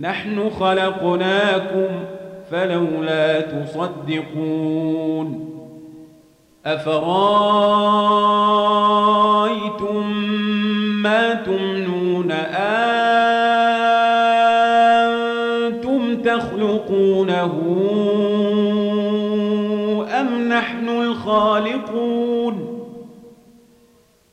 نحن خلقناكم فلولا تصدقون أفرأيتم ما تمنون أنتم تخلقونه أم نحن الخالقون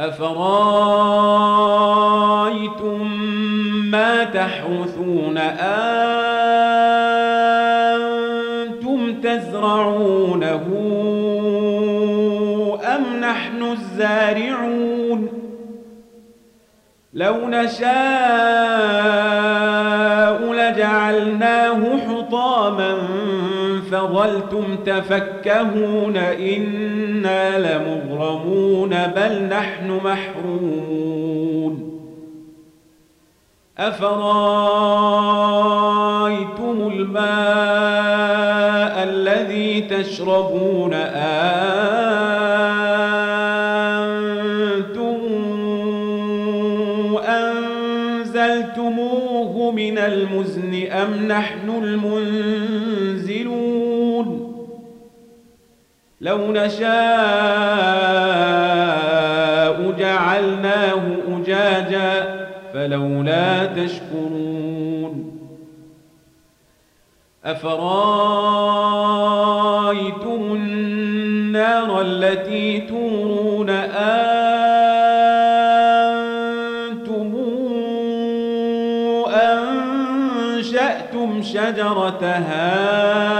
أفرأيتم ما تحرثون أنتم تزرعونه أم نحن الزارعون؟ لو نشاء لجعلناه فظلتم تفكهون إنا لمغرمون بل نحن محرومون. أفرأيتم الماء الذي تشربون؟ أنتم أنزلتموه من المزن أم نحن المنزلون؟ لو نشاء جعلناه أجاجا فلولا تشكرون. أفرأيتم النار التي تورون أنتم أنشأتم شجرتها